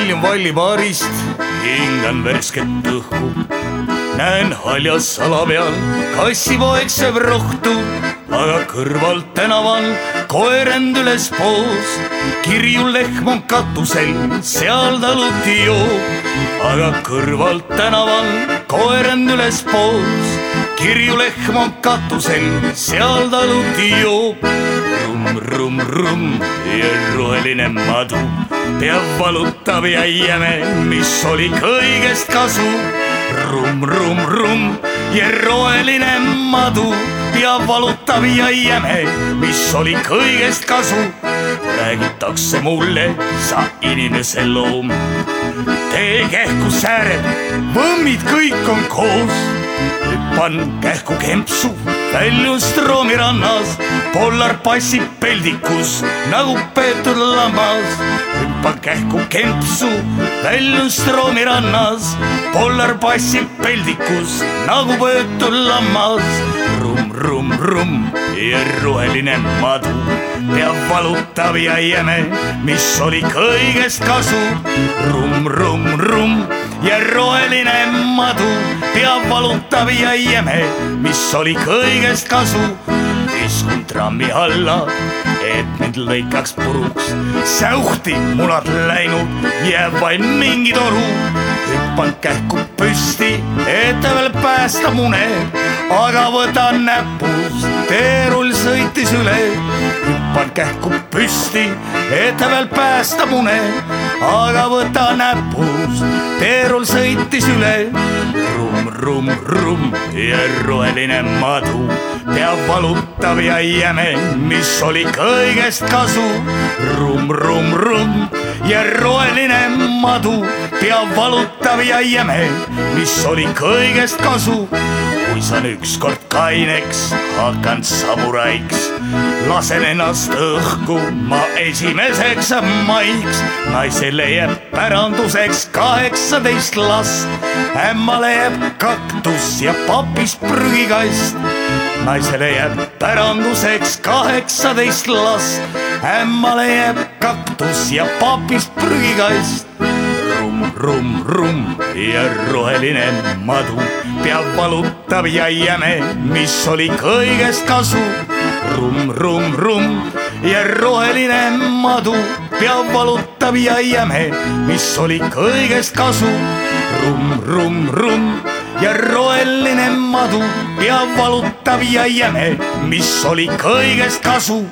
väljun vallibaarist, hingan värsket õhku. näen haljas sala peal, kassipoeg sööb rohtu, aga kõrval tänaval koerend üles poos. kirju lehm on katusel, seal taluti joob, aga kõrval tänaval koerend üles poos. kirju lehm on katusel, seal taluti joob. rumm, rumm, rumm ja roheline madu peab valutab ja jäme, mis oli kõigest kasu rumm, rumm, rumm ja roheline madu ja valutab ja jäme, mis oli kõigest kasu. räägitakse mulle, sa inimese loom, tee kähku sääred, võmmid kõik on koos. hüppan kähku kempsu, väljun Stroomi rannas, pollar passib peldikus nagu peetud lammas. hüppan kähku kempsu, väljun Stroomi rannas, pollar passib peldikus nagu peetud lammas. rumm, rumm, rumm ja roheline madu peab valutab ja jäme, mis oli kõigest kasu. rumm, rumm, rumm ja roheline madu peab valutab ja jäme, mis oli kõigest kasu. Iskun trammi alla, et mind lõikaks puruks, säuhti munad läinud, jääb vaid mingi toru. hüppan kähku püsti, et veel päästa mune, aga võtan näpust, teerull sõitis üle. hüppan kähku püsti, et veel päästa mune, aga võtan näpust, teerull sõitis üle. rumm, rumm, rumm ja roheline madu peab valutab ja jäme, mis oli kõigest kasu. rumm, rumm, rumm ja roheline madu peab valutab ja jäme, mis oli kõigest kasu. kui saan ükskord kaineks, hakkan samuraiks, lasen ennast õhku ma esimeseks maiks. naisele jääb päranduseks kaheksateist last, ämmale jääb kaktus ja papist prügikast naisele jääb päranduseks kaheksateist last, ämmale jääb kaktus ja papist prügikast. rumm, rumm, rumm ja roheline madu peab valutab ja jäme, mis oli kõigest kasu. rumm, rumm, rumm ja roheline madu peab valutab ja jäme, mis oli kõigest kasu. rumm, rumm, rumm ja roheline madu peab valutab ja jäme, mis oli kõigest kasu